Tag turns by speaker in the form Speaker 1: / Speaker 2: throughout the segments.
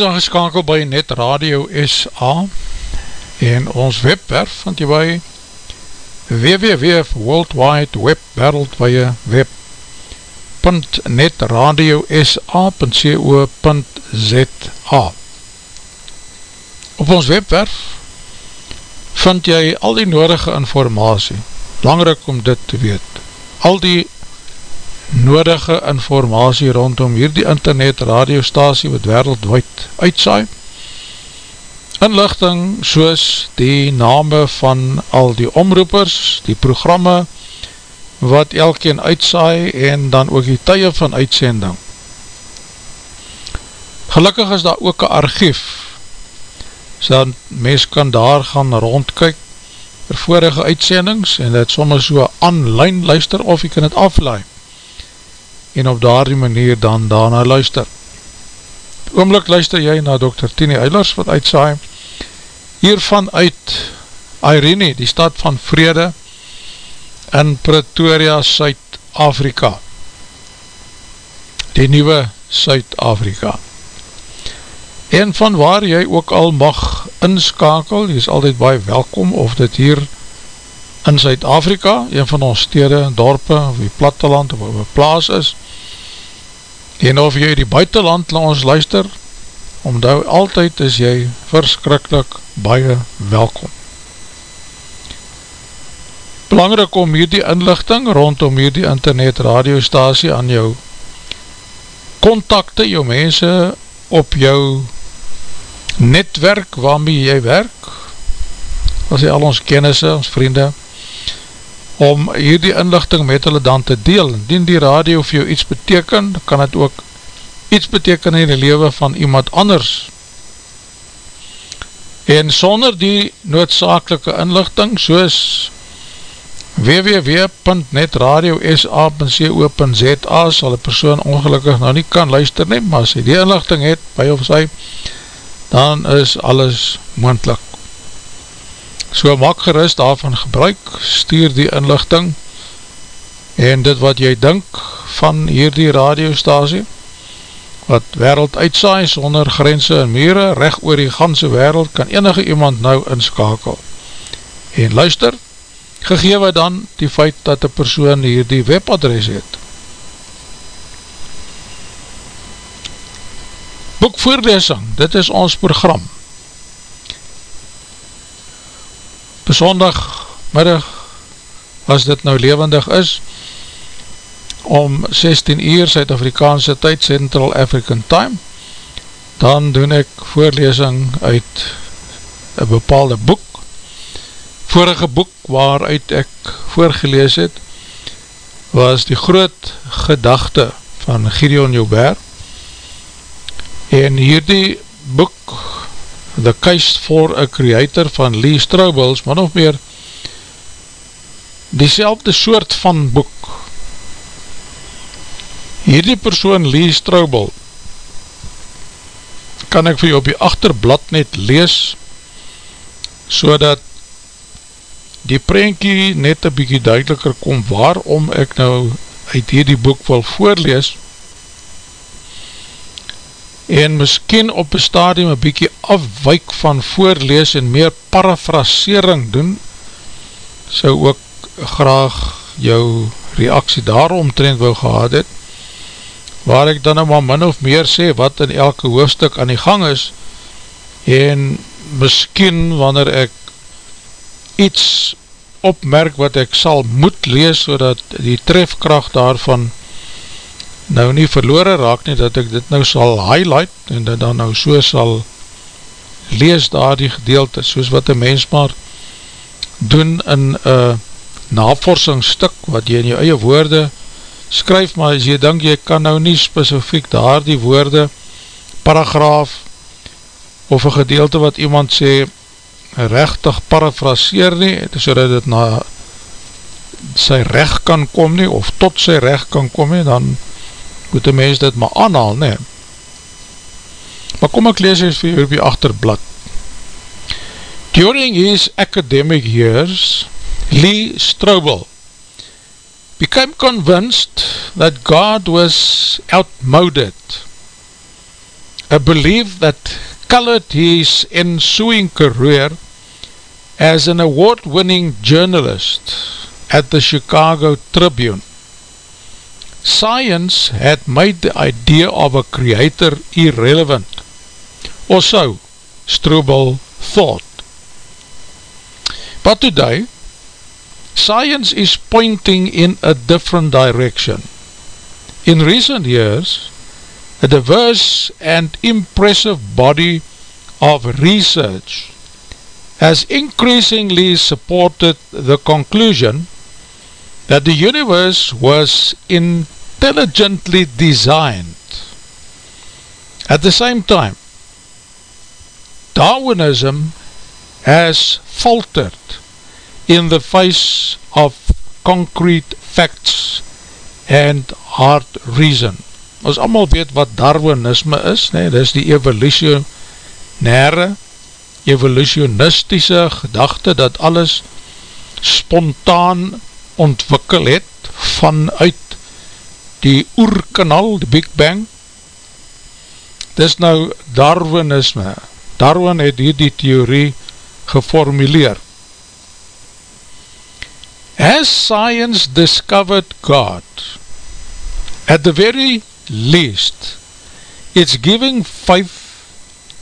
Speaker 1: is dan geskakel by Net Radio SA en ons webwerf vind jy by www.worldwideweb.netradiosa.co.za Op ons webwerf vind jy al die nodige informatie, belangrijk om dit te weet, al die nodige informatie rondom hierdie internet radiostasie wat wereldwijd uitsaai. Inlichting soos die name van al die omroepers, die programme wat elkeen uitsaai en dan ook die tye van uitsending. Gelukkig is daar ook een archief, so mens kan daar gaan rondkyk vir vorige uitsendings en dit soms so online luister of jy kan het aflaai en op daardie manier dan daarna luister. Oomlik luister jy na Dr. Tini Eilers wat uitsaai hiervan uit Irene, die stad van Vrede in Pretoria, Suid-Afrika. Die nieuwe Suid-Afrika. En van waar jy ook al mag inskakel, jy is altyd baie welkom of dit hier in Zuid-Afrika, een van ons stede, dorpe, of die platteland, of die plaas is, en of jy die buitenland na ons luister, omdat altyd is jy verskrikkelijk baie welkom. Belangrijk om hierdie inlichting rondom hierdie internet radiostasie aan jou contacte, jou mense op jou netwerk waarmee jy werk, as jy al ons kennisse, ons vriende, om hierdie inlichting met hulle dan te deel. Indien die radio vir jou iets beteken, kan het ook iets beteken in die leven van iemand anders. En sonder die noodzakelike inlichting, soos www.netradiosa.co.za sal die persoon ongelukkig nou nie kan luister neem, maar as hy die inlichting het, by of sy, dan is alles moendlik. So maak gerust daarvan gebruik, stuur die inlichting en dit wat jy dink van hierdie radiostasie, wat wereld uitsaai sonder grense en mure, recht oor die ganse wereld, kan enige iemand nou inskakel. En luister, gegewe dan die feit dat die persoon hierdie webadres het. Boekvoorlesing, dit is ons program. Besondag middag as dit nou levendig is om 16 uur Suid-Afrikaanse tyd Central African Time. Dan doen ek voorlesing uit een bepaalde boek. Vorige boek waaruit ek voorgelees het was die groot gedachte van Gideon Joubert. En hierdie boek The Case for a Creator van Lee Straubels, man of meer die soort van boek. Hierdie persoon Lee Straubel kan ek vir jou op die achterblad net lees so dat die prentjie net een bykie duideliker kom waarom ek nou uit hierdie boek wil voorlees en miskien op een stadium een bykie afwijk van voorlees en meer parafrasering doen, sou ook graag jou reaksie daaromtrend wil gehad het, waar ek dan nou maar min of meer sê wat in elke hoofdstuk aan die gang is, en miskien wanneer ek iets opmerk wat ek sal moet lees, so dat die trefkracht daarvan nou nie verloore raak nie, dat ek dit nou sal highlight, en dat dan nou so sal lees daar die gedeelte, soos wat een mens maar doen in een navorsingstuk, wat jy in jou eie woorde skryf, maar as jy denk, jy kan nou nie specifiek daar die woorde, paragraaf, of een gedeelte wat iemand sê, rechtig parafraseer nie, so dat het na sy recht kan kom nie, of tot sy recht kan kom nie, dan moet die mens dit maar aanhaal, nee. Maar kom ek lees eens vir jou op die achterblad. During his academic years, Lee Strobel became convinced that God was outmoded a belief that colored his ensuing career as an award-winning journalist at the Chicago Tribune. Science had made the idea of a creator irrelevant, or so Strobel thought. But today, science is pointing in a different direction. In recent years, a diverse and impressive body of research has increasingly supported the conclusion that the universe was intelligently designed. At the same time, Darwinism has faltered in the face of concrete facts and hard reason. Ons allemaal weet wat Darwinisme is, nee, dit is die evolutionaire, evolutionistische gedachte dat alles spontaan ontwikkel het vanuit die oerkanal, die Big Bang. Dit is nou Darwinisme. Darwin het hier die theorie geformuleer. Has science discovered God? At the very least, it's giving faith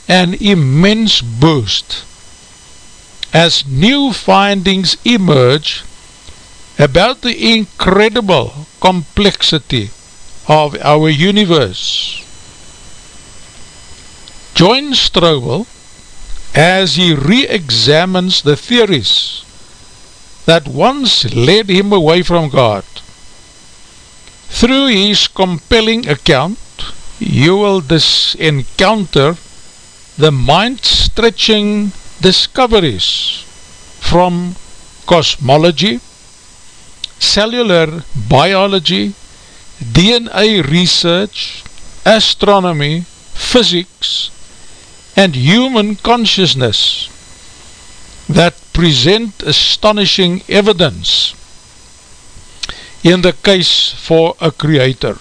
Speaker 1: an immense boost as new findings emerge about the incredible complexity of our universe. Join Strobel as he re-examines the theories that once led him away from God. Through his compelling account, you will dis encounter the mind-stretching discoveries from cosmology, cellular biology, DNA research, astronomy, physics, and human consciousness that present astonishing evidence in the case for a creator.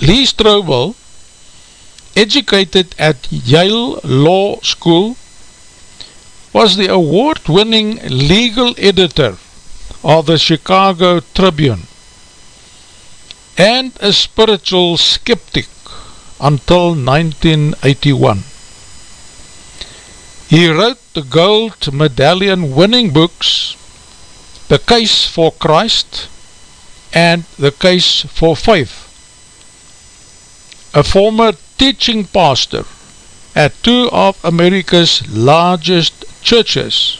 Speaker 1: Lee Strobel, educated at Yale Law School, was the award-winning legal editor of the Chicago Tribune and a spiritual skeptic until 1981. He wrote the gold medallion winning books The Case for Christ and The Case for Faith. A former teaching pastor at two of America's largest churches.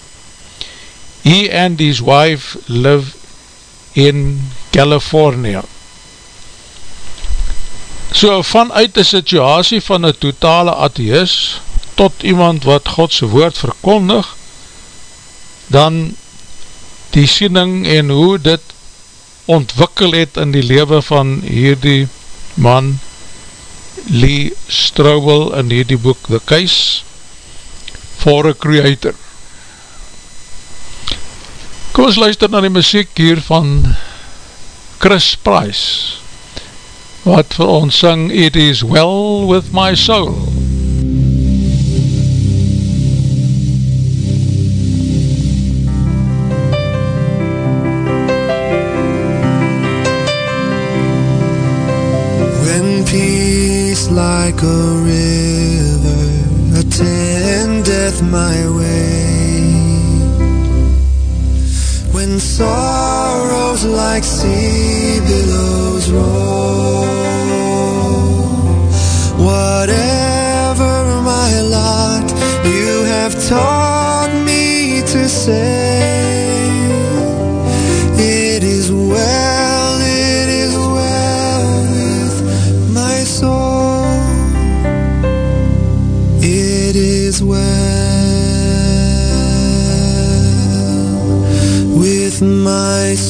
Speaker 1: He and his wife live in California. So vanuit die situasie van een totale atheist tot iemand wat Godse woord verkondig, dan die siening en hoe dit ontwikkel het in die leven van hierdie man Lee Strobel in hierdie boek The Case for a Creator. Kom ons luister na die muziek hier van Chris Price wat vir ons sing It is well with my soul.
Speaker 2: When peace like a river attendeth my way sorrows like sea billows roll. Whatever my lot, you have taught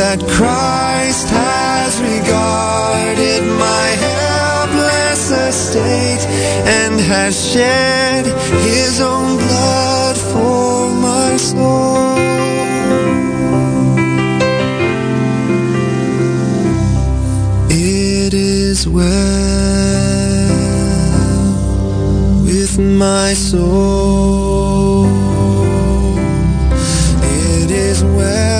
Speaker 2: That Christ has regarded my helpless estate And has shed his own blood for my soul It is well with my soul. It is well,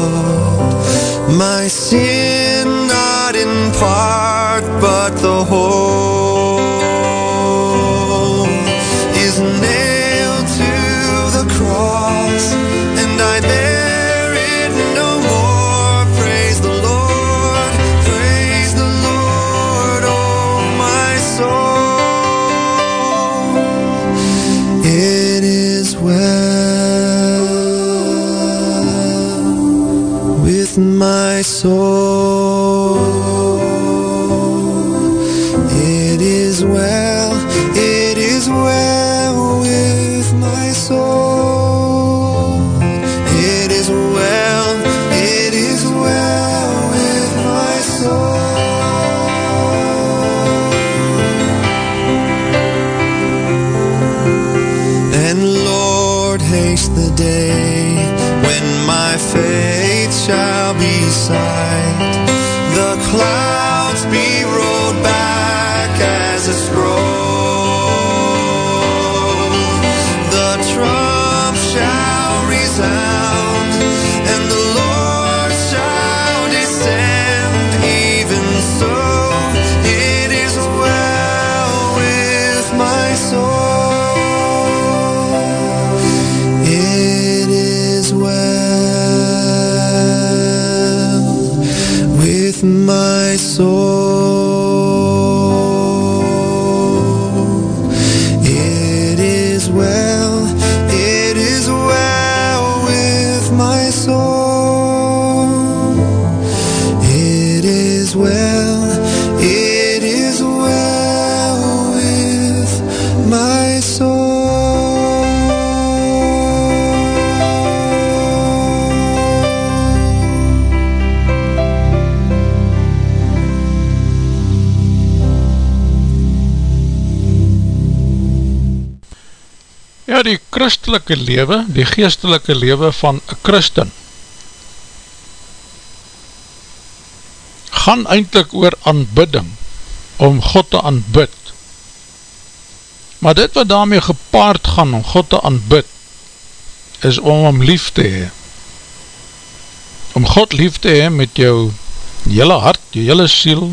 Speaker 2: my The clouds
Speaker 1: die christelike lewe, die geestelike lewe van een christen, gaan eindelijk oor aanbidding, om God te aanbid. Maar dit wat daarmee gepaard gaan om God te aanbid, is om om lief te hee. Om God lief te hee met jou jylle hart, jou jylle siel,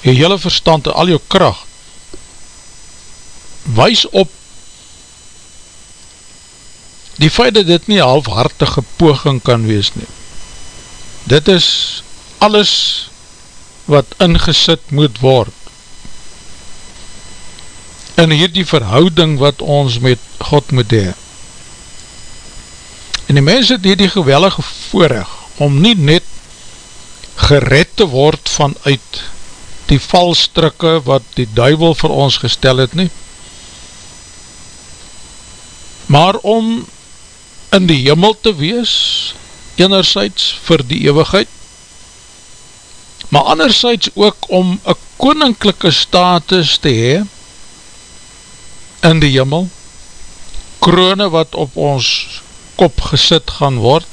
Speaker 1: jou jylle verstand en al jou kracht. Wees op die feit dat dit nie halfhartige poging kan wees nie. Dit is alles wat ingesit moet word in hierdie verhouding wat ons met God moet hee. En die mens het hierdie gewellige voorrecht om nie net gered te word vanuit die valstrikke wat die duivel vir ons gestel het nie, maar om in die jimmel te wees, enerzijds vir die eeuwigheid, maar anderzijds ook om een koninklijke status te hee in die jimmel, krone wat op ons kop gesit gaan word,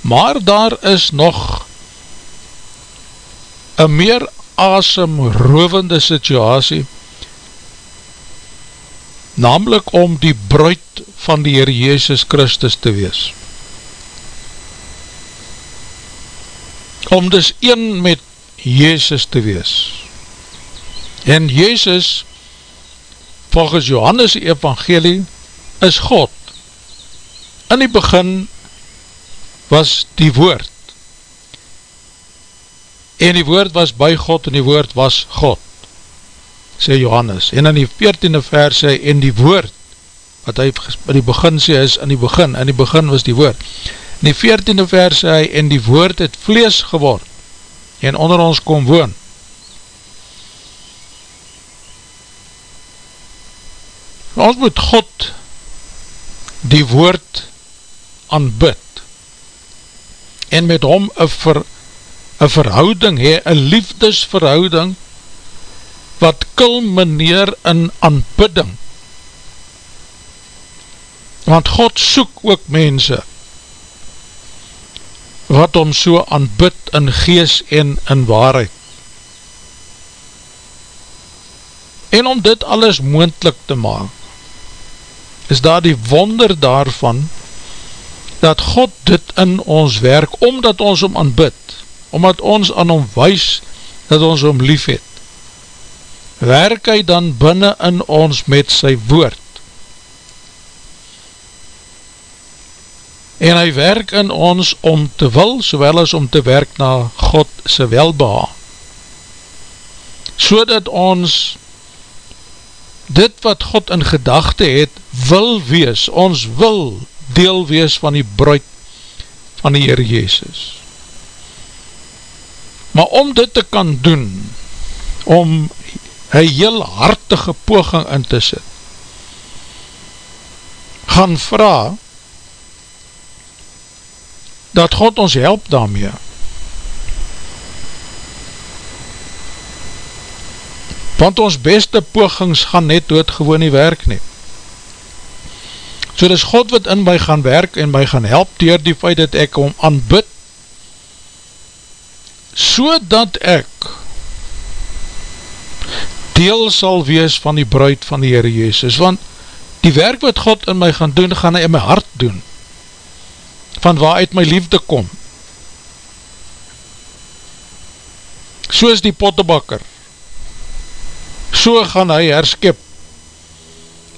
Speaker 1: maar daar is nog een meer asemrovende situasie, namelijk om die bruid van die Heer Jezus Christus te wees. Om dus een met Jezus te wees. En Jezus volgens Johannes evangelie, is God. In die begin was die woord. En die woord was by God en die woord was God, sê Johannes. En in die 14e vers sê, en die woord, wat hy in die begin sê is, in die begin, in die begin was die woord. In die 14e vers sê hy, en die woord het vlees geword, en onder ons kom woon. Ons moet God die woord aanbid en met hom een ver, verhouding hee, een liefdesverhouding wat kulmineer in aanbidding. Want God soek ook mense wat hom so aanbid in gees en in waarheid. En om dit alles moendlik te maak, is daar die wonder daarvan, dat God dit in ons werk, omdat ons hom aanbid, omdat ons aan hom wees, dat ons hom lief het, werk hy dan binnen in ons met sy woord. En hy werk in ons om te wil, sowel as om te werk na God sy welbeha. So dat ons dit wat God in gedachte het, wil wees, ons wil deel wees van die bruid van die Heer Jezus. Maar om dit te kan doen, om een heel hartige poging in te sit, gaan vraag, dat God ons help daarmee, want ons beste pogings gaan net doodgewoon nie werk nie. So dis God wat in my gaan werk en my gaan help dier die feit dat ek om aanbid, so dat ek deel sal wees van die bruid van die Heere Jezus, want die werk wat God in my gaan doen, gaan hy in my hart doen, van waaruit my liefde kom. So is die pottebakker, so gaan hy herskip,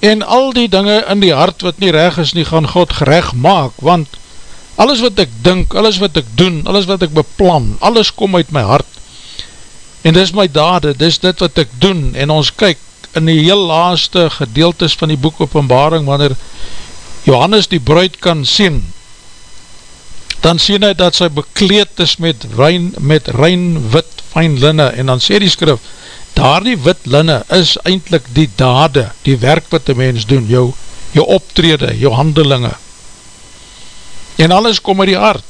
Speaker 1: en al die dinge in die hart wat nie reg is nie, gaan God gerecht maak, want alles wat ek dink, alles wat ek doen, alles wat ek beplan, alles kom uit my hart, en dis my dade, dis dit wat ek doen, en ons kyk in die heel laaste gedeeltes van die boek openbaring, wanneer Johannes die bruid kan sien, dan sien hy dat sy bekleed is met rein, met rein wit fijn linne, en dan sê die skrif, daar die wit linne is eindelijk die dade, die werk wat die mens doen, jou, jou optrede, jou handelinge. En alles kom uit die hart.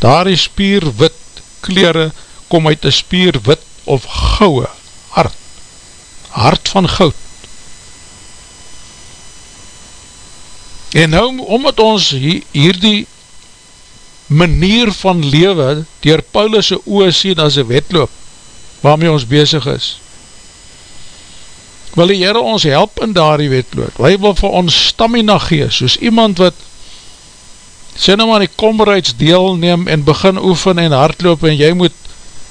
Speaker 1: Daar die spier wit kleren kom uit die spier wit of gouwe hart. Hart van goud. En nou, omdat ons hier die manier van lewe dier Paulus' oor sien as een wetloop, waarmee ons bezig is. Wil die Heere ons help in daar die wetloop. Hy wil vir ons stamina gees, soos iemand wat sê nou maar die kombereids deel neem en begin oefen en hardloop en jy moet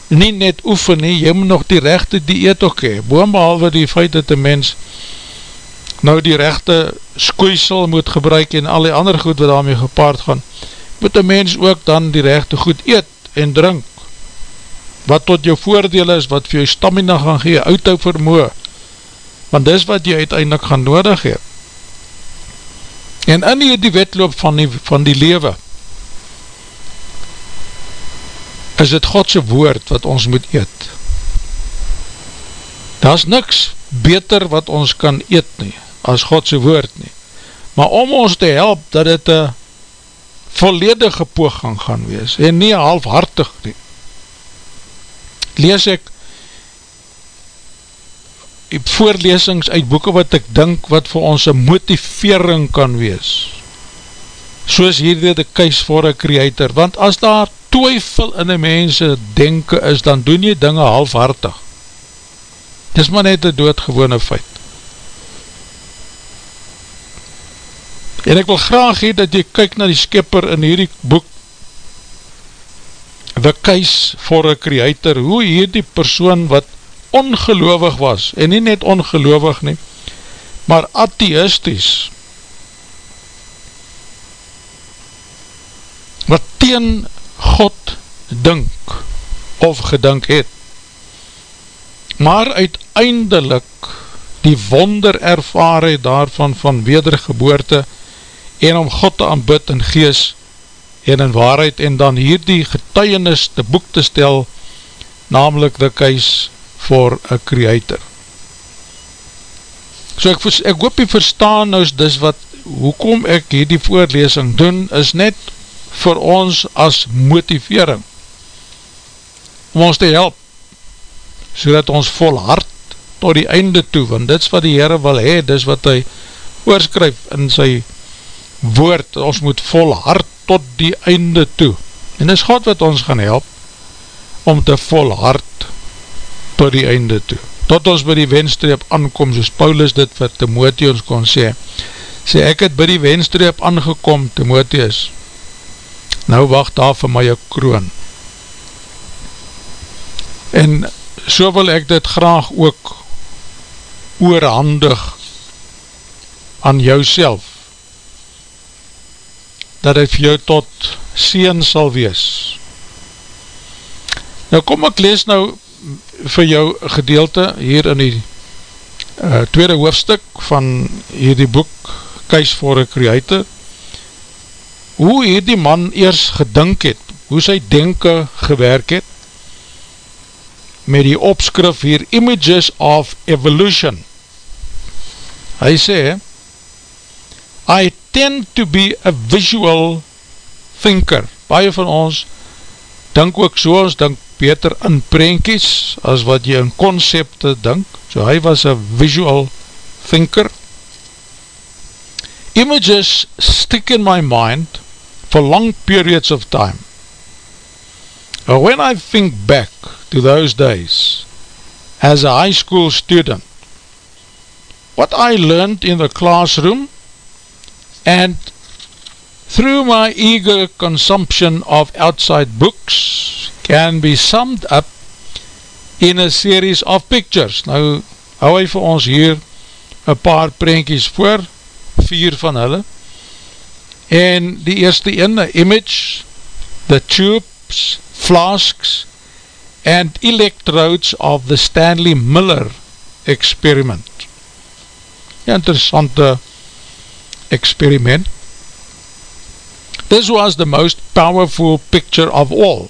Speaker 1: nie net oefen nie, jy moet nog die rechte dieet ook hee. Boom behalwe die feit dat die mens nou die rechte skoeisel moet gebruik en al die ander goed wat daarmee gepaard gaan, moet die mens ook dan die rechte goed eet en drink wat tot jou voordeel is, wat vir jou stamina gaan gee, uithou vermoe, want dis wat jy uiteindelik gaan nodig hee. En in hier die wetloop van die, van die lewe, is het Godse woord wat ons moet eet. Daar is niks beter wat ons kan eet nie, as Godse woord nie. Maar om ons te help, dat het een volledige poging gaan wees, en nie halfhartig nie, lees ek voorlesings uit boeken wat ek dink wat vir ons een motivering kan wees soos hierdie de kuis voor een creator want as daar twyfel in die mense denken is dan doen jy dinge halfhartig. Dis maar net een doodgewone feit. En ek wil graag hee dat jy kyk na die skipper in hierdie boek the case for a creator, hoe hier die persoon wat ongeloofig was, en nie net ongeloofig nie, maar atheisties, wat teen God dink of gedink het, maar uiteindelik die wonder ervaar het daarvan van wedergeboorte en om God te aanbid in gees en in waarheid en dan hier die getuienis te boek te stel namelijk the case for a creator. So ek, ek hoop jy verstaan nou is dis wat, hoekom ek hier die voorlesing doen, is net vir ons as motivering om ons te help so ons vol hart tot die einde toe, want dit is wat die Heere wil hee, dit is wat hy oorskryf in sy woord, ons moet vol hart tot die einde toe, en dit is God wat ons gaan help, om te vol hart tot die einde toe, tot ons by die wenstreep aankom, soos Paulus dit vir Timotheus kon sê, sê ek het by die wenstreep aangekom, Timotheus, nou wacht daar vir my kroon, en so wil ek dit graag ook oorhandig aan jou self, dat hy vir jou tot seen sal wees. Nou kom ek lees nou vir jou gedeelte hier in die uh, tweede hoofdstuk van hierdie boek Kuis voor een Creator hoe hierdie man eers gedink het, hoe sy denke gewerk het met die opskrif hier Images of Evolution. Hy sê I tend to be a visual thinker. Baie van ons dink ook so, ons dink beter in prentjies as wat jy in concepte dink, so hy was a visual thinker. Images stick in my mind for long periods of time but when I think back to those days as a high school student what I learned in the classroom and through my eager consumption of outside books can be summed up in a series of pictures. Nou, hou hy vir ons hier een paar prentjies voor, vier van hulle. En die eerste een, the image, the tubes, flasks, and electrodes of the Stanley Miller experiment interessante experiment. This was the most powerful picture of all.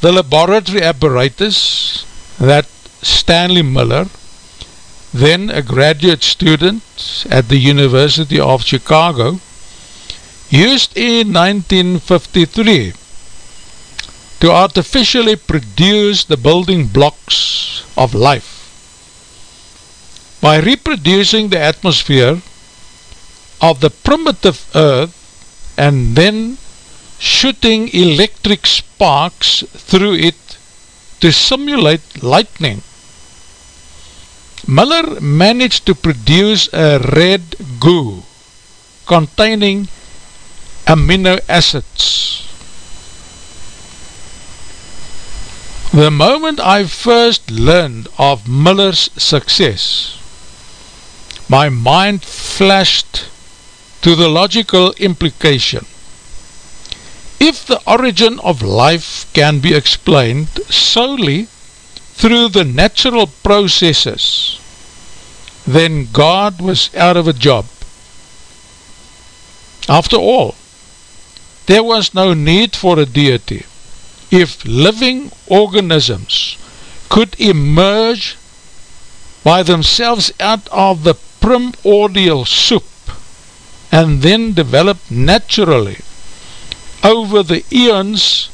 Speaker 1: The laboratory apparatus that Stanley Miller, then a graduate student at the University of Chicago, used in 1953 to artificially produce the building blocks of life by reproducing the atmosphere of the primitive earth and then shooting electric sparks through it to simulate lightning. Miller managed to produce a red goo containing amino acids. The moment I first learned of Miller's success, my mind flashed to the logical implication. If the origin of life can be explained solely through the natural processes, then God was out of a job. After all, there was no need for a deity if living organisms could emerge by themselves out of the primordial soup and then develop naturally over the eons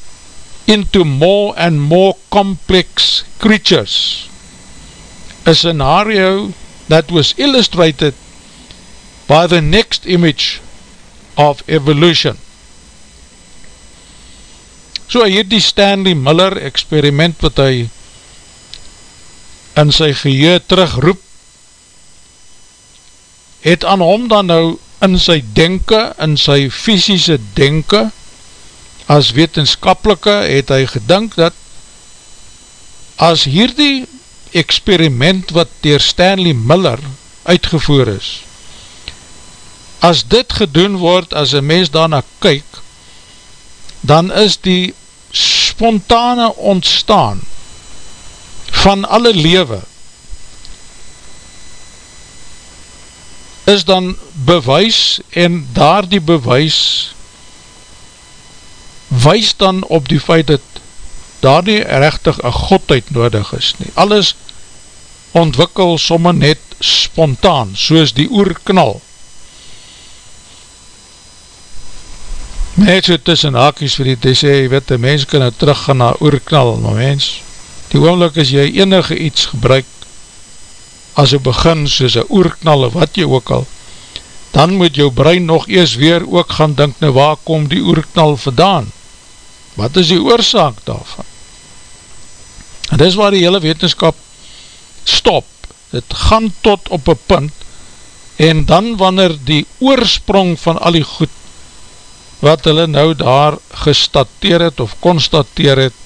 Speaker 1: into more and more complex creatures. A scenario that was illustrated by the next image of evolution. So hier die Stanley Miller experiment wat hy in sy geheer terugroep het aan hom dan nou in sy denke, in sy fysische denke, as wetenskapelike het hy gedink dat as hierdie experiment wat dier Stanley Miller uitgevoer is. As dit gedoen word, as een mens daarna kyk, dan is die spontane ontstaan van alle lewe is dan bewys en daar die bewys wys dan op die feit dat daar nie rechtig een godheid nodig is nie. Alles ontwikkel somme net spontaan, soos die oerknal. Net so tussen hakies vir die sê, jy weet, die mens kan nou terug gaan na oerknal, maar mens, die oomlik as jy enige iets gebruik, as jy begin soos een oerknal, wat jy ook al, dan moet jou brein nog eers weer ook gaan dink, nou waar kom die oerknal vandaan? Wat is die oorzaak daarvan? En dis waar die hele wetenskap stop. Het gaan tot op een punt en dan wanneer die oorsprong van al die goed wat hulle nou daar gestateer het of constateer het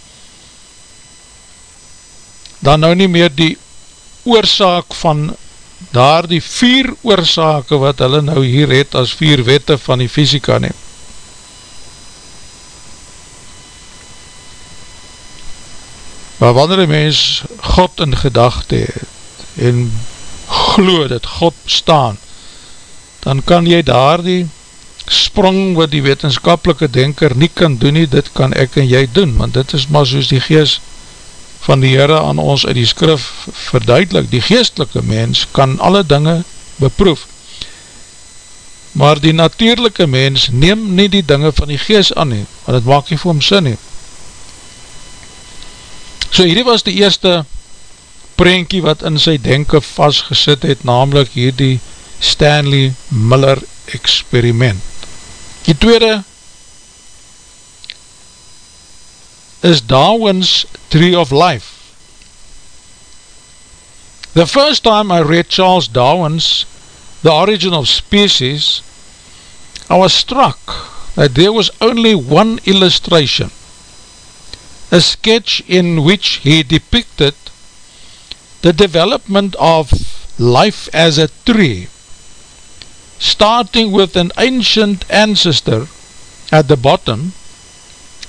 Speaker 1: dan nou nie meer die oorzaak van daar die vier oorzake wat hulle nou hier het as vier wette van die fysika neem Maar wanneer die mens God in gedachte het en glo dat God staan, dan kan jy daar die sprong wat die wetenskapelike denker nie kan doen nie, dit kan ek en jy doen, want dit is maar soos die geest van die Heere aan ons uit die skrif verduidelik. Die geestelike mens kan alle dinge beproef, maar die natuurlijke mens neem nie die dinge van die geest aan nie, want het maak nie vir hom sin nie. So hierdie was die eerste prentjie wat in sy denken vastgesit het, namelijk hierdie Stanley Miller experiment. Die tweede is Darwin's Tree of Life. The first time I read Charles Darwin's The Origin of Species, I was struck that there was only one illustration a sketch in which he depicted the development of life as a tree, starting with an ancient ancestor at the bottom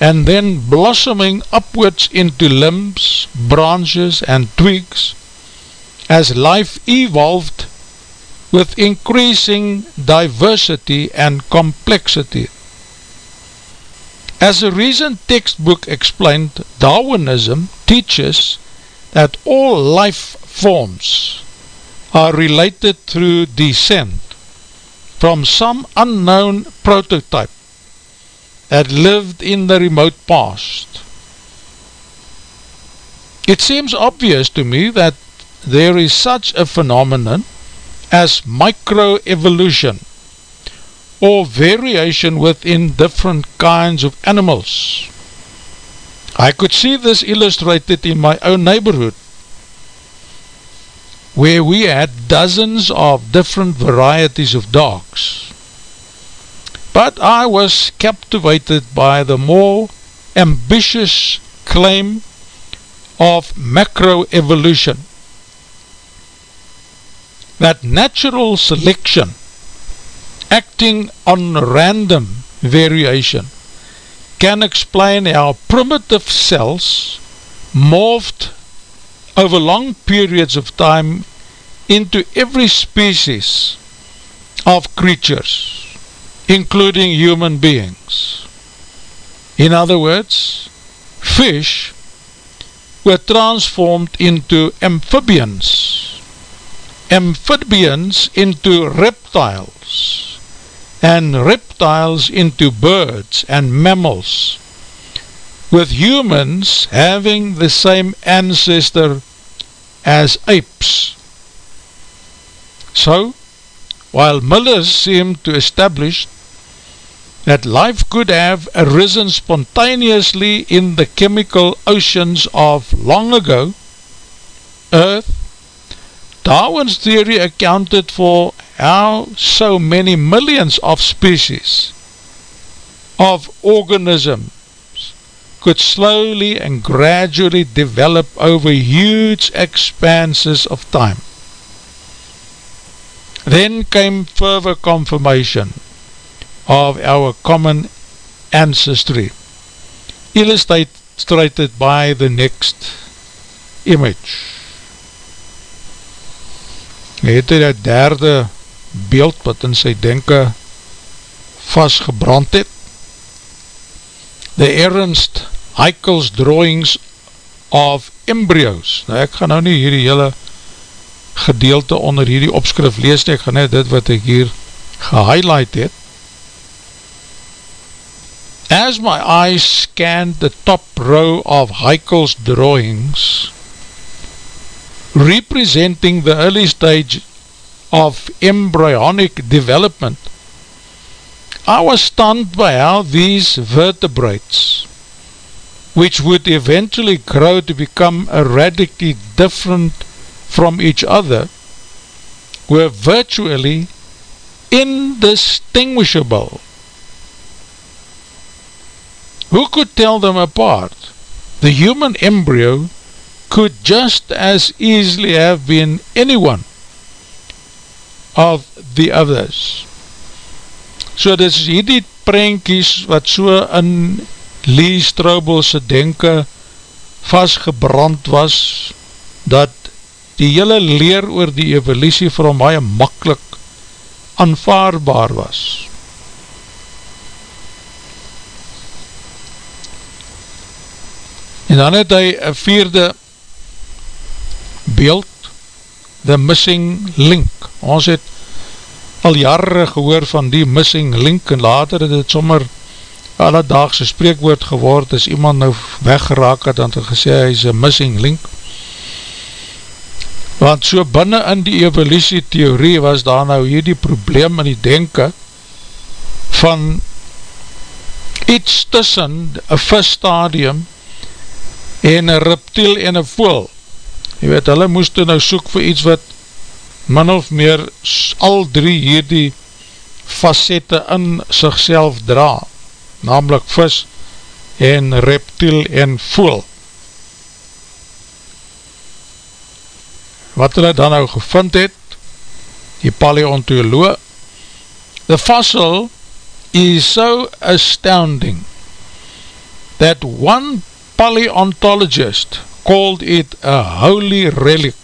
Speaker 1: and then blossoming upwards into limbs, branches and twigs as life evolved with increasing diversity and complexity. As a recent textbook explained, Darwinism teaches that all life forms are related through descent from some unknown prototype that lived in the remote past. It seems obvious to me that there is such a phenomenon as microevolution or variation within different kinds of animals. I could see this illustrated in my own neighborhood, where we had dozens of different varieties of dogs. But I was captivated by the more ambitious claim of macroevolution, that natural selection acting on random variation can explain how primitive cells morphed over long periods of time into every species of creatures, including human beings. In other words, fish were transformed into amphibians, amphibians into reptiles, and reptiles into birds and mammals, with humans having the same ancestor as apes. So, while Miller seemed to establish that life could have arisen spontaneously in the chemical oceans of long ago, Earth, Darwin's theory accounted for how so many millions of species of organisms could slowly and gradually develop over huge expanses of time. Then came further confirmation of our common ancestry, illustrated by the next image. Hy het die derde beeld wat in sy denke vastgebrand het. The Ernst Haeckel's drawings of embryos. Nou ek gaan nou nie hierdie hele gedeelte onder hierdie opskrif lees nie, ek gaan net dit wat ek hier gehighlight het. As my eyes scanned the top row of Haeckel's drawings, representing the early stage of embryonic development, I was stunned by how these vertebrates, which would eventually grow to become radically different from each other were virtually indistinguishable. Who could tell them apart? The human embryo could just as easily have been anyone of the others. So dit is hierdie prentjies wat so in Lee Straubelse denke vastgebrand was, dat die hele leer oor die evolutie vir hom baie makkelijk aanvaarbaar was. En dan het hy een vierde beeld, The Missing Link. Ons het al jare gehoor van die Missing Link en later het het sommer alledaagse spreekwoord geword. As iemand nou weggeraak het, dan het gesê hy is een Missing Link. Want so binnen in die evolutie theorie was daar nou hier die probleem in die denken van iets tussen een vis stadium en een reptiel en een voel jy weet, hulle moest nou soek vir iets wat min of meer al drie hier die facette in sigself dra namelijk vis en reptiel en voel wat hulle dan nou gevind het, die paleontoloog, the fossil is so astounding that one paleontologist called it a holy relic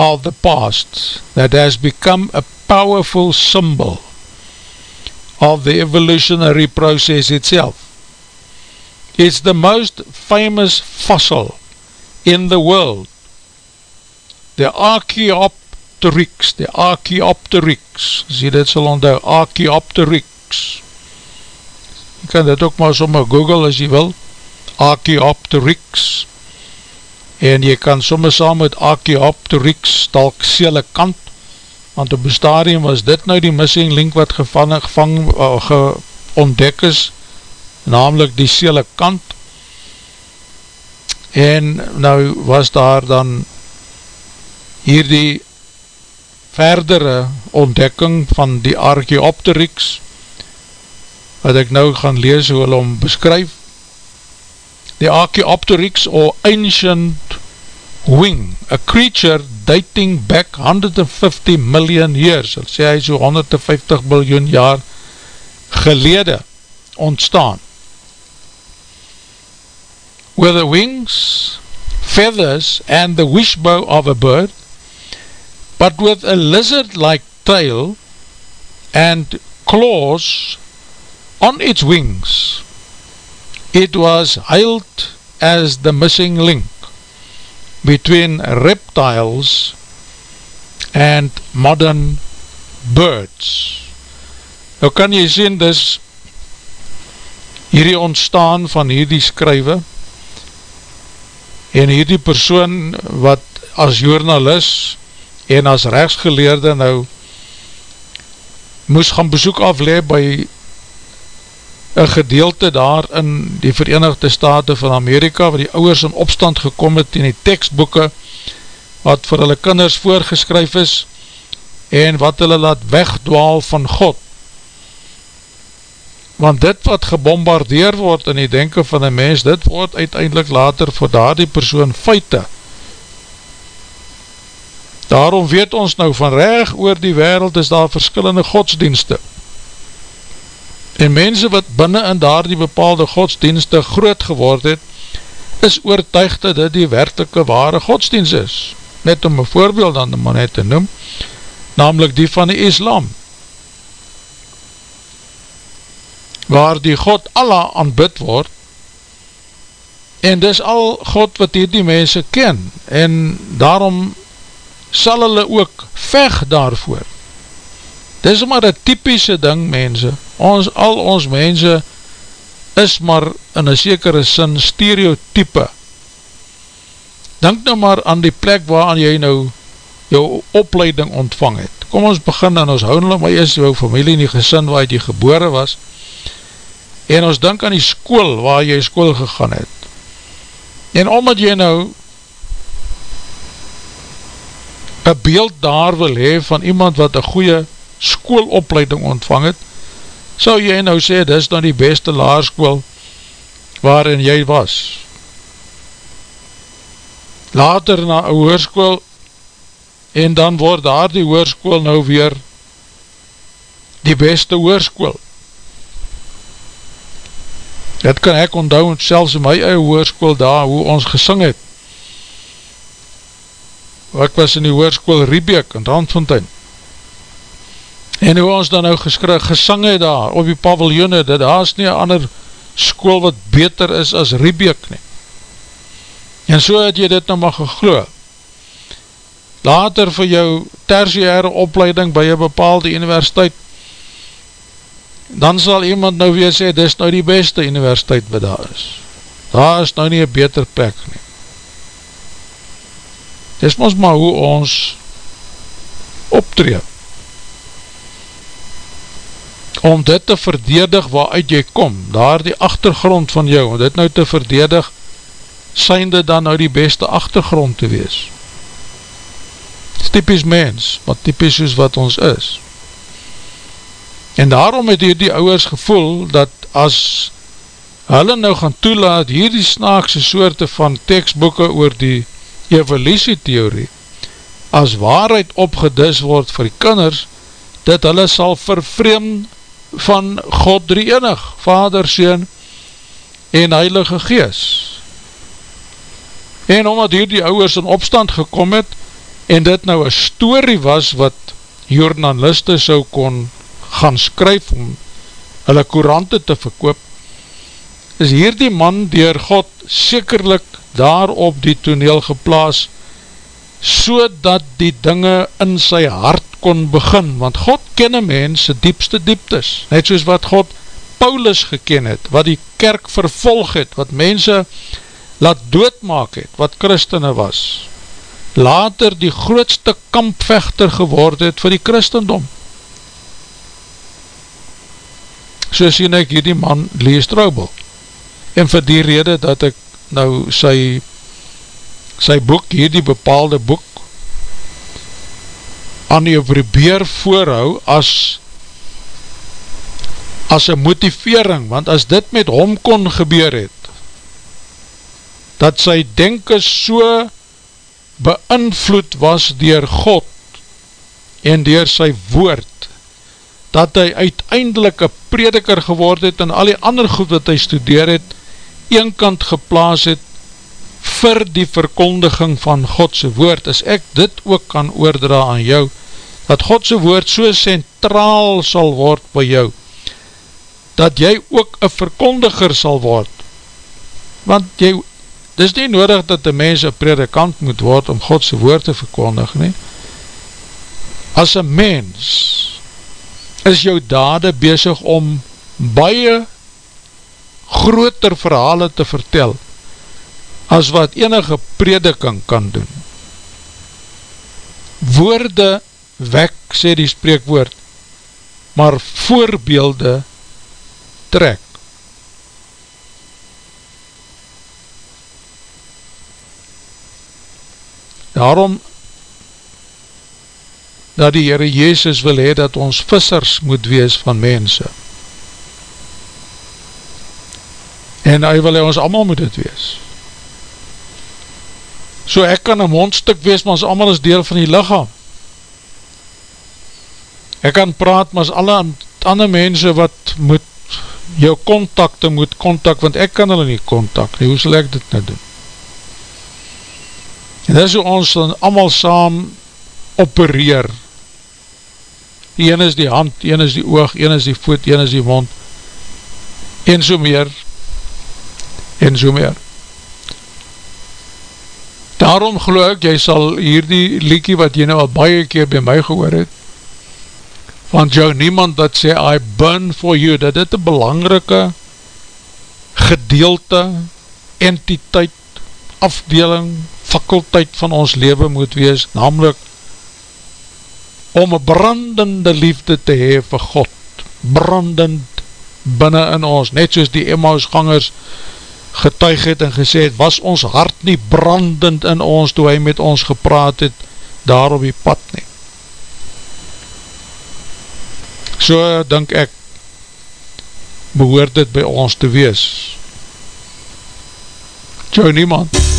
Speaker 1: of the past that has become a powerful symbol of the evolutionary process itself. It's the most famous fossil in the world die Archaeopteryx, die Archaeopteryx, jy dit sal onthou, Archaeopteryx, jy kan dit ook maar sommer google as jy wil, Archaeopteryx, en jy kan sommer saam met Archaeopteryx stalk sele kant, want op stadium was dit nou die missing link wat gevang, gevang uh, ge ontdek is, namelijk die sele kant, en nou was daar dan hierdie verdere ontdekking van die Archaeopteryx wat ek nou gaan lees hoe hulle om beskryf die Archaeopteryx or Ancient Wing a creature dating back 150 million years hulle sê hy so 150 biljoen jaar gelede ontstaan with the wings feathers and the wishbow of a bird but with a lizard-like tail and claws on its wings. It was hailed as the missing link between reptiles and modern birds. Nou kan jy sien, dis hierdie ontstaan van hierdie skrywe en hierdie persoon wat as journalist en as rechtsgeleerde nou moes gaan bezoek aflee by een gedeelte daar in die Verenigde Staten van Amerika waar die ouwers in opstand gekom het in die tekstboeken wat vir hulle kinders voorgeskryf is en wat hulle laat wegdwaal van God want dit wat gebombardeer word in die denken van die mens, dit word uiteindelik later vir daar die persoon feite Daarom weet ons nou van reg oor die wereld is daar verskillende godsdienste. En mense wat binnen in daar die bepaalde godsdienste groot geword het, is oortuig dat dit die werkelike ware godsdienst is. Net om een voorbeeld aan die man net te noem, namelijk die van die islam. Waar die God Allah aanbid word, en dis al God wat hier die mense ken, en daarom sal hulle ook veg daarvoor. Dit is maar een typische ding, mense. Ons, al ons mense is maar in een sekere sin stereotype. Denk nou maar aan die plek waar jy nou jou opleiding ontvang het. Kom ons begin en ons hou nou maar eers jou familie in die gesin waar jy gebore was en ons denk aan die school waar jy school gegaan het. En omdat jy nou een beeld daar wil hee van iemand wat een goeie schoolopleiding ontvang het, sou jy nou sê, dis dan die beste laarskool waarin jy was. Later na een hoerskool, en dan word daar die hoerskool nou weer die beste hoerskool. Dit kan ek onthou, selfs in my eie hoerskool daar, hoe ons gesing het, ek was in die hoorskoel Riebeek in Randfontein en hoe ons dan nou geskryg gesang het daar op die paviljoene, dat daar is nie een ander school wat beter is as Riebeek nie. En so het jy dit nou maar geglo. Later vir jou tertiaire opleiding by jou bepaalde universiteit dan sal iemand nou weer sê, dit is nou die beste universiteit wat daar is. Daar is nou nie een beter plek nie. Dis ons maar hoe ons optree. Om dit te verdedig waaruit jy kom, daar die achtergrond van jou, om dit nou te verdedig, synde dan nou die beste achtergrond te wees. Typisch mens, wat typisch is wat ons is. En daarom het hier die ouwers gevoel, dat as hulle nou gaan toelaat, hier die snaakse soorte van tekstboeken oor die evolutie-theorie as waarheid opgedis word vir die kinders, dat hulle sal vervreem van God drie enig, Vader, Seen en Heilige Gees. En omdat hier die ouwers in opstand gekom het, en dit nou een story was wat journaliste so kon gaan skryf om hulle korante te verkoop, is hier die man dier God sekerlik daar op die toneel geplaas, so dat die dinge in sy hart kon begin, want God ken een mens sy diepste dieptes, net soos wat God Paulus geken het, wat die kerk vervolg het, wat mense laat doodmaak het, wat christene was, later die grootste kampvechter geword het vir die christendom. So sien ek hierdie man lees trouwbel, en vir die rede dat ek nou sy sy boek, hierdie bepaalde boek aan die probeer voorhou as as een motivering, want as dit met hom kon gebeur het dat sy denke so beïnvloed was dier God en dier sy woord dat hy uiteindelik een prediker geword het en al die ander goed wat hy studeer het een kant geplaas het vir die verkondiging van Godse woord, as ek dit ook kan oordra aan jou, dat Godse woord so centraal sal word by jou, dat jy ook een verkondiger sal word, want jy, dit is nie nodig dat die mens een predikant moet word om Godse woord te verkondig nie, as een mens is jou dade bezig om baie groter verhale te vertel as wat enige prediking kan doen. Woorde wek, sê die spreekwoord, maar voorbeelde trek. Daarom dat die Heere Jezus wil hee dat ons vissers moet wees van mense. en hy wil hy ons allemaal moet het wees. So ek kan een mondstuk wees, maar ons allemaal is deel van die lichaam. Ek kan praat, maar as alle ander mense wat moet jou contacte moet contact, want ek kan hulle nie contact, nie, hoe sal ek dit nou doen? En dis hoe ons dan allemaal saam opereer. Die ene is die hand, die ene is die oog, die ene is die voet, die ene is die mond, en so meer, en so meer. Daarom geloof ek, jy sal hier die liekie wat jy nou al baie keer by my gehoor het, want jou niemand dat sê, I burn for you, dat dit een belangrike gedeelte, entiteit, afdeling, fakulteit van ons leven moet wees, namelijk om een brandende liefde te hee vir God, brandend binnen in ons, net soos die Emmausgangers getuig het en gesê het, was ons hart nie brandend in ons, toe hy met ons gepraat het, daar op die pad nie. So, denk ek, behoort dit by ons te wees. Tjou niemand.
Speaker 3: drenched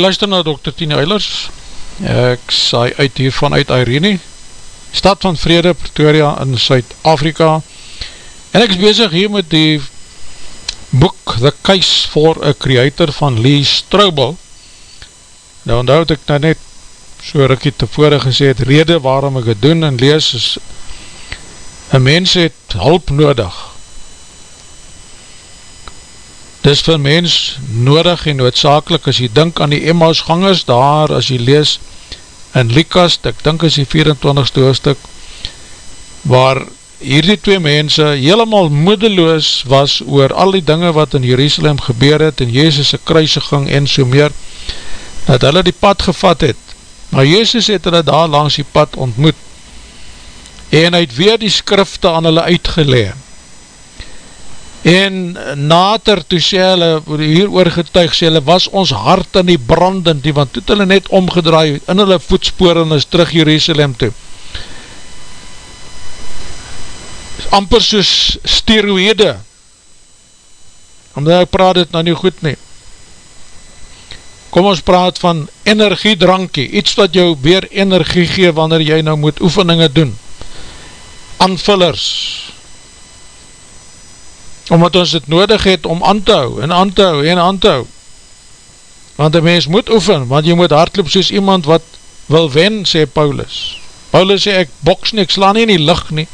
Speaker 1: luister na Dr. Tine Eilers. Ek saai uit hier vanuit Irene, stad van Vrede, Pretoria in Suid-Afrika. En ek is bezig hier met die boek The Case for a Creator van Lee Straubel. Nou onthou het ek nou net so rikkie tevore gesê het, rede waarom ek het doen en lees is, een mens het hulp nodig Dis vir mens nodig en noodzakelik as jy dink aan die Emmaus gangers daar as jy lees in Likas, ek dink is die 24ste hoofdstuk waar hierdie twee mense helemaal moedeloos was oor al die dinge wat in Jerusalem gebeur het en Jezus' kruisiging en so meer dat hulle die pad gevat het. Maar Jezus het hulle daar langs die pad ontmoet en hy het weer die skrifte aan hulle uitgeleid en nater toe sê hulle, hier oorgetuig sê hulle, was ons hart in die brandend die, want toe hulle net omgedraai in hulle voetspoor en is terug Jerusalem toe. Amper soos steroïde. Omdat ek praat het nou nie goed nie. Kom ons praat van energiedrankie, iets wat jou weer energie gee wanneer jy nou moet oefeninge doen. Aanvullers omdat ons het nodig het om aan te hou, en aan te hou, en aan te hou. Want die mens moet oefen, want jy moet hardloop soos iemand wat wil wen, sê Paulus. Paulus sê, ek boks nie, ek sla nie in die licht nie.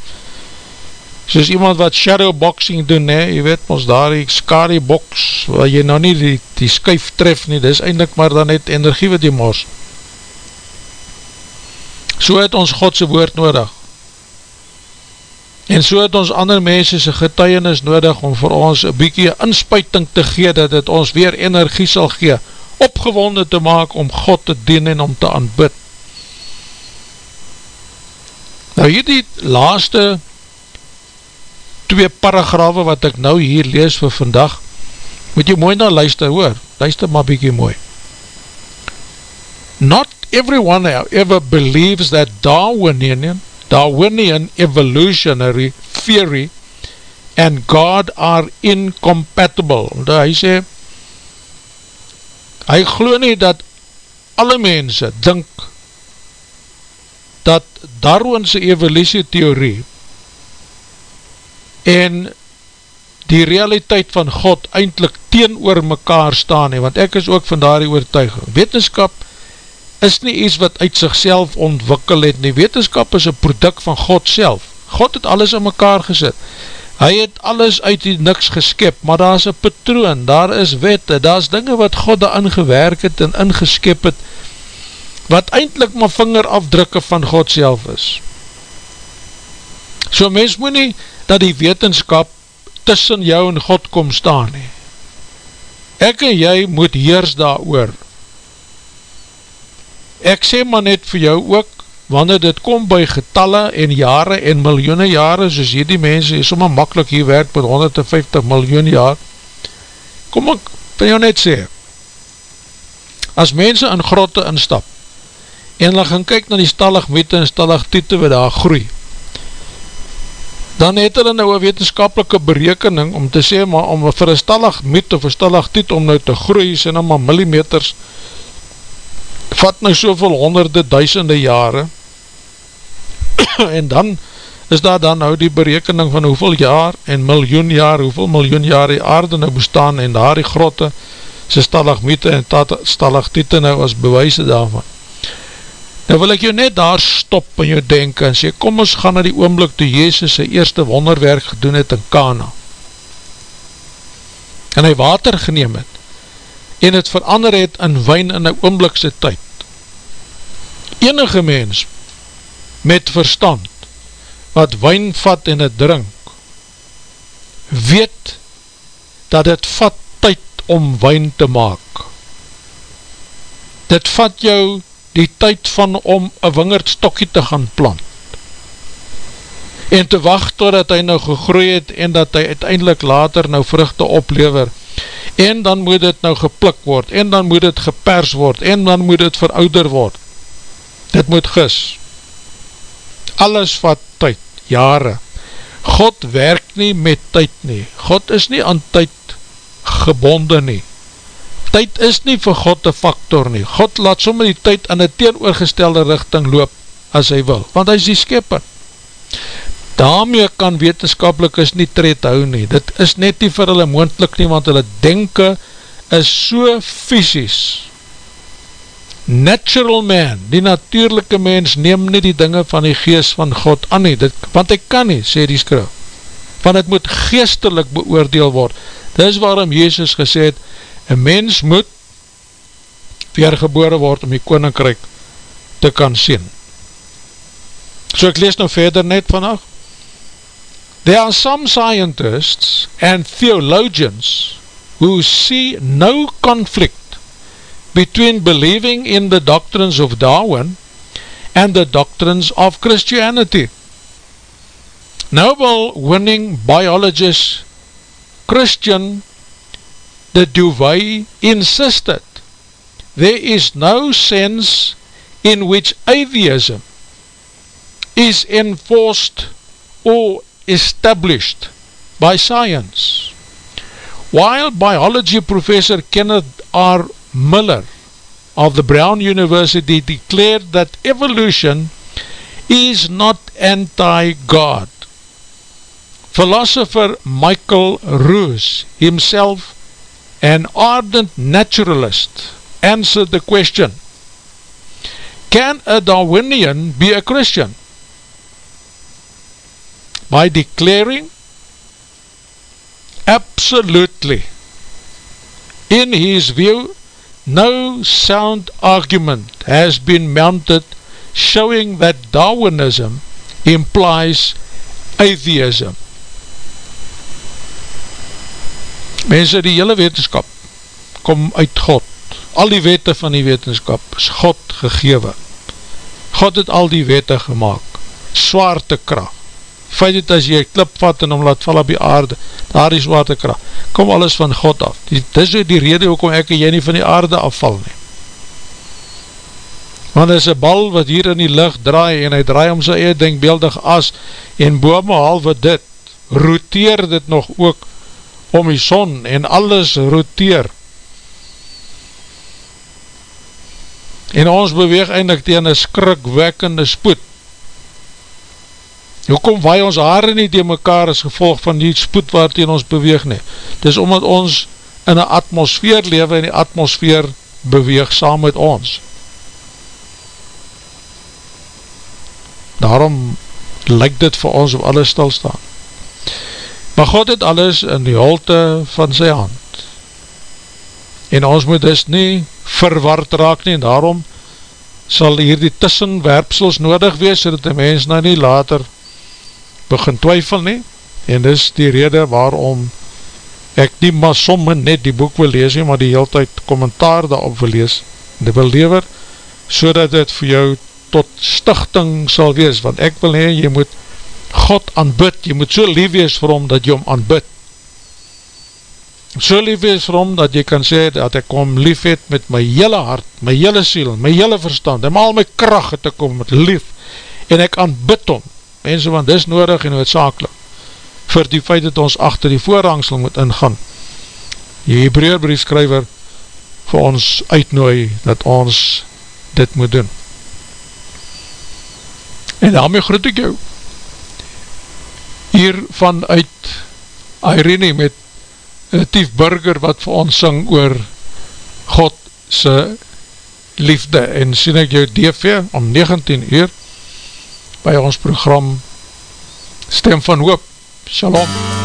Speaker 1: Soos iemand wat shadow boxing doen, ne? jy weet, ons daar die skari box, waar jy nou nie die, die skuif tref nie, dis eindelijk maar dan net energie wat jy mors. So het ons Godse woord nodig. En so het ons ander mense sy getuienis nodig om vir ons een bykie inspuiting te gee, dat het ons weer energie sal gee, opgewonde te maak om God te dien en om te aanbid. Nou hier die laaste twee paragrafe wat ek nou hier lees vir vandag, moet jy mooi na luister hoor, luister maar bykie mooi. Not everyone ever believes that Darwinian Darwinian evolutionary theory and God are incompatible. Da hy sê, hy glo nie dat alle mense dink dat Darwinse evolutietheorie en die realiteit van God eindelijk teen oor mekaar staan, he, want ek is ook van daar die oortuiging. Wetenskap is nie iets wat uit sigself ontwikkel het nie. Wetenskap is een product van God self. God het alles in mekaar gezet. Hy het alles uit die niks geskip, maar daar is een patroon, daar is wette, daar is dinge wat God daar ingewerk het en ingeskip het, wat eindelijk maar vingerafdrukke van God self is. So mens moet nie dat die wetenskap tussen jou en God kom staan nie. Ek en jy moet heers daar oor, ek sê maar net vir jou ook, wanneer dit kom by getalle en jare en miljoene jare, soos hierdie mense, is sommer makkelijk hier werk met 150 miljoen jaar, kom ek vir jou net sê, as mense in grotte instap, en hulle gaan kyk na die stalligmiete en stalligtiete wat daar groei, dan het hulle nou een wetenskapelike berekening om te sê, maar om vir een stalligmiet of een stalligtiet om nou te groei, sê nou maar millimeters, vat nou soveel honderde duisende jare en dan is daar dan nou die berekening van hoeveel jaar en miljoen jaar, hoeveel miljoen jaar die aarde nou bestaan en daar die grotte sy stalagmiete en stalagtiete nou as bewijse daarvan. Nou wil ek jou net daar stop in jou denken en sê, kom ons gaan na die oomblik toe Jezus sy eerste wonderwerk gedoen het in Kana. En hy water geneem het en het verander het in wijn in die oomblikse tyd enige mens met verstand wat wijn vat en het drink weet dat het vat tyd om wijn te maak. Dit vat jou die tyd van om een wingerdstokkie te gaan plant en te wacht totdat hy nou gegroei het en dat hy uiteindelik later nou vruchte oplever en dan moet dit nou geplik word en dan moet dit gepers word en dan moet dit verouder word dit moet gis. Alles wat tyd, jare. God werk nie met tyd nie. God is nie aan tyd gebonde nie. tyd is nie vir God een factor nie. God laat sommer die tyd in die teenoorgestelde richting loop as hy wil, want hy is die skepper. Daarmee kan wetenskapelik is nie tred hou nie. Dit is net nie vir hulle moendlik nie, want hulle denken is so fysisk. Natural man, die natuurlijke mens, neem nie die dinge van die geest van God aan nie, dit, want hy kan nie, sê die skrif. Want het moet geestelik beoordeel word. Dit is waarom Jezus gesê het, een mens moet weergebore word om die koninkryk te kan sien. So ek lees nou verder net vannacht. There are some scientists and theologians who see no conflict between believing in the doctrines of Darwin and the doctrines of Christianity. Nobel winning biologist Christian de Duvet insisted there is no sense in which atheism is enforced or established by science. While biology professor Kenneth R. Miller of the Brown University declared that evolution is not anti-God. Philosopher Michael Roos himself an ardent naturalist answered the question Can a Darwinian be a Christian? By declaring Absolutely In his view no sound argument has been mounted showing that Darwinism implies atheism Mense, die hele wetenskap kom uit God. Al die wette van die wetenskap is God gegewe. God het al die wette gemaakt. Zwaartekracht. Feit het as jy klip vat en om laat val op die aarde, daar die zwaartekracht. Kom alles van God af. Dit is die rede hoekom ek en jy nie van die aarde afval nie. Want is een bal wat hier in die lucht draai en hy draai om sy eie denkbeeldig as en boom halwe dit, roteer dit nog ook om die son en alles roteer. En ons beweeg eindelijk tegen een skrikwekkende spoed. Hoekom waai ons haare nie tegen mekaar as gevolg van die spoed waar tegen ons beweeg nie? Het is omdat ons in een atmosfeer lewe en die atmosfeer beweeg saam met ons. Daarom lyk dit vir ons op alles stilstaan. Maar God het alles in die holte van sy hand. En ons moet dus nie verward raak nie, en daarom sal hier die tussenwerpsels nodig wees, so dat die mens nou nie later begin twyfel nie, en dis die rede waarom ek nie maar somme net die boek wil lees nie, maar die hele tijd kommentaar daarop wil lees, en die wil lever, so dat het vir jou tot stichting sal wees, want ek wil hee, jy moet God aanbid, jy moet so lief wees vir hom, dat jy hom aanbid. So lief wees vir hom, dat jy kan sê, dat ek hom lief het met my hele hart, my hele siel, my hele verstand, en al my kracht het ek hom met lief, en ek aanbid hom. Mense, want dis nodig en noodzakelijk, vir die feit dat ons achter die voorhangsel moet ingaan. Die Hebreerbriefskryver vir ons uitnooi, dat ons dit moet doen. En daarmee groet ek jou hier vanuit Irene met Tief Burger wat vir ons syng oor God se liefde en sien ek jou DV om 19 uur by ons program Stem van Hoop. Shalom